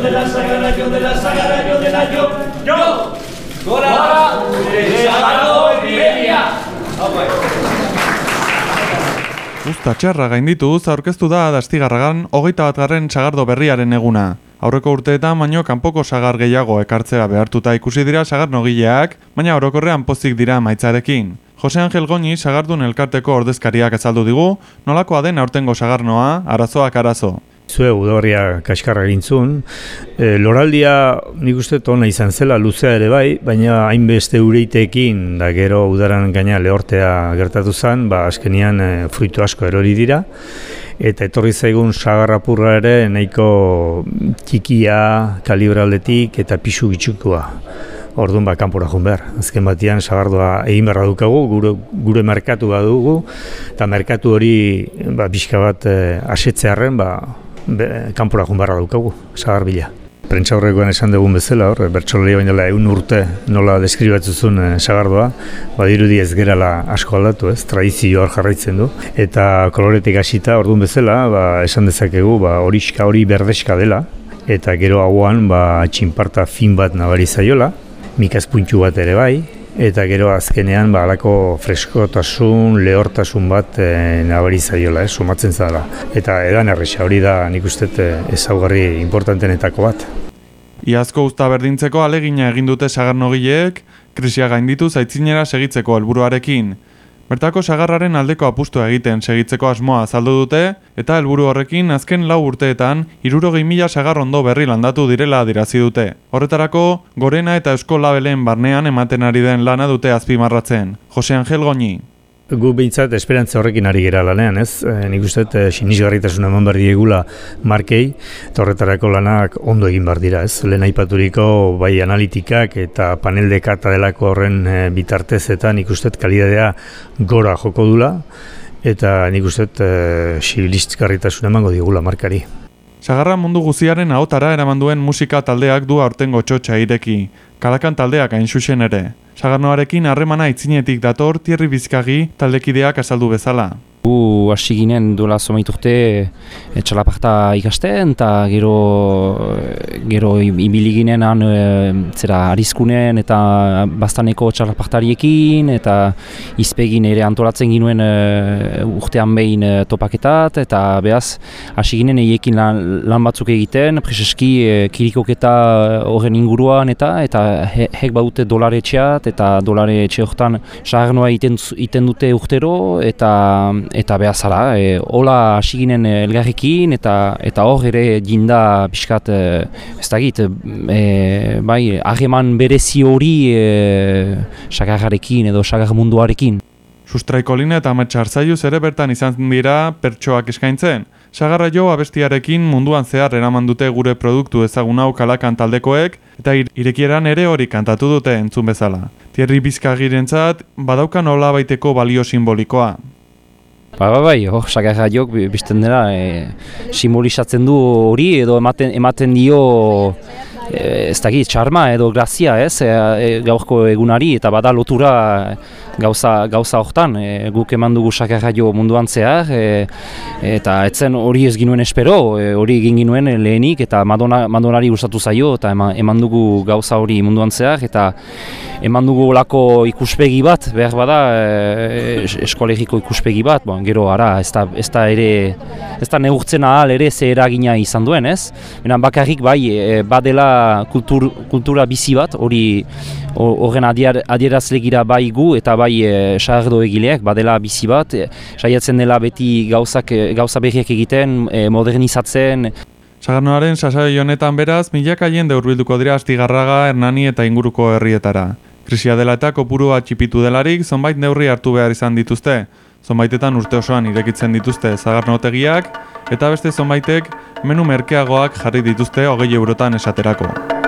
de la sagara, yo de la sagara, yo de la yo, yo. Gora, desagaro, epidemia. Usta txarra gaindituz aurkeztu da dastigarragan hogeita batgarren sagardo berriaren eguna. Aurreko urteetan baino kanpoko sagar gehiago ekartzea behartuta ikusi dira sagar nogileak, baina orokorrean pozik dira maitzarekin. Jose Angel Goñi sagardun elkarteko ordezkariak azaldu digu, nolakoa den aurtengo sagarnoa, arazoak arazo. Zue udorria kaskarra gintzun. E, loraldia nik uste tona izan zela luzea ere bai, baina hainbeste ureiteekin da gero udaran gaina lehortea gertatu zen, ba askenian e, fruitu asko erori dira. Eta etorri zaigun sagarrapurra ere nahiko txikia, kalibraldetik eta pisu bitxukua. Orduan ba, kanpora joan behar. Azken batian, sagardoa egin beharra dukagu, gure, gure merkatu bat dugu, eta merkatu hori ba, bizka bat e, asetzearen, ba, kanpora junbarra daukagu, sagar bila. Prentsa horrekoan esan dugun bezala, hor, bertxolari baina dela egun urte nola deskribatzu zuen e, sagardoa, badirudi ez gerala asko aldatu, ez, tradizio hor jarraitzen du. Eta koloretik hasita orduan bezala, ba, esan dezakegu, ba, horiska hori berdeska dela, eta gero hauan, ba, txinparta fin bat nabari zaiola, mikaz puntxu bat ere bai, eta gero azkenean ba alako freskotasun, lehortasun bat e, nabari zaiola, eh, sumatzen zala. Eta edan erresa hori da nik uste eh, ezaugarri importantenetako bat. Iazko usta berdintzeko alegina egin dute sagarnogileek, krisia gainditu zaitzinera segitzeko helburuarekin. Bertako sagarraren aldeko apustu egiten segitzeko asmoa azaldu dute, eta helburu horrekin azken lau urteetan irurogei mila sagar ondo berri landatu direla adirazi dute. Horretarako, gorena eta eusko labelen barnean ematen ari den lana dute azpimarratzen. Jose Angel Goñi gu behintzat esperantza horrekin ari gera lanean, ez? E, nik uste e, sinisgarritasun eman behar diegula markei, eta horretarako lanak ondo egin behar dira, ez? Lehen aipaturiko bai analitikak eta panel dekata delako horren e, bitartez eta nik uste kalidadea gora joko dula, eta nik uste e, sinisgarritasun emango diegula markari. Sagarra mundu guziaren ahotara eraman duen musika taldeak du aurtengo txotxa ireki, kalakan taldeak hain xuxen ere. Sagarnoarekin harremana itzinetik dator tierri bizkagi taldekideak azaldu bezala. Gu hasi ginen duela somaiturte e, txalaparta ikasten eta gero gero ibili ginen han e, zera arizkunen eta bastaneko txalapartariekin eta izpegin ere antolatzen ginuen e, urtean behin e, topaketat eta behaz hasi ginen eiekin lan, lan batzuk egiten preseski e, kirikoketa horren inguruan eta eta he, hek baute dolare txeat eta dolare txe horretan sagarnoa iten, iten dute urtero eta eta behazala, e, hola hasi ginen e, elgarrekin eta eta hor ere jinda pixkat, e, ez da git, e, bai, hageman berezi hori e, sagarrarekin edo sagar munduarekin. Sustraiko linea eta ametxartzaiuz ere bertan izan dira pertsoak eskaintzen. Sagarra jo abestiarekin munduan zehar eraman dute gure produktu ezagun hau kalakan taldekoek eta irekieran ere hori kantatu dute entzun bezala. Tierri bizkagirentzat badaukan hola baiteko balio simbolikoa. Ba, ba, bai, oh, sagarra jok bizten dela e, simbolizatzen du hori edo ematen, ematen dio e, ez dakit, txarma edo grazia ez, e, e, gaurko egunari eta bada lotura gauza, gauza hortan, e, guk eman dugu sakarra jo munduan zehar, e, eta etzen hori ez ginuen espero, e, hori egin ginuen lehenik, eta Madonna, Madonari gustatu zaio, eta eman, dugu gauza hori munduan zehar, eta eman dugu olako ikuspegi bat, behar bada, e, eskolegiko ikuspegi bat, bon, gero ara, ez da, ez da ere, ez da neurtzen ahal ere ze eragina izan duen, ez? Benan bakarrik bai, e, badela kultur, kultura bizi bat, hori horren adierazlegira bai gu eta bai e, sahardo egileak, badela bizi bat, e, saiatzen dela beti gauzak, e, gauza berriak egiten, e, modernizatzen. Sagarnoaren sasai honetan beraz, milak aien deurbilduko dira astigarraga, hernani eta inguruko herrietara. Krisia dela eta kopurua txipitu delarik, zonbait neurri hartu behar izan dituzte. Zonbaitetan urte osoan irekitzen dituzte zagarnotegiak, eta beste zonbaitek menu merkeagoak jarri dituzte hogei eurotan esaterako.